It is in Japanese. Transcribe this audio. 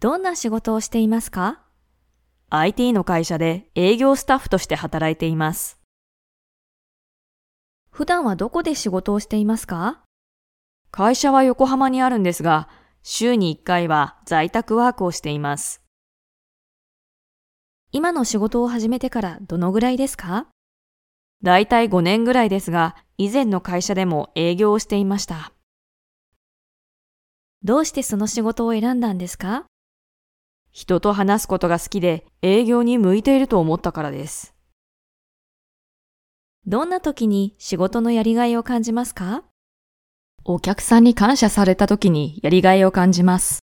どんな仕事をしていますか？IT の会社で営業スタッフとして働いています。普段はどこで仕事をしていますか？会社は横浜にあるんですが、週に1回は在宅ワークをしています。今の仕事を始めてからどのぐらいですか？だいたい5年ぐらいですが、以前の会社でも営業をしていました。どうしてその仕事を選んだんですか？人と話すことが好きで営業に向いていると思ったからです。どんな時に仕事のやりがいを感じますか？お客さんに感謝された時にやりがいを感じます。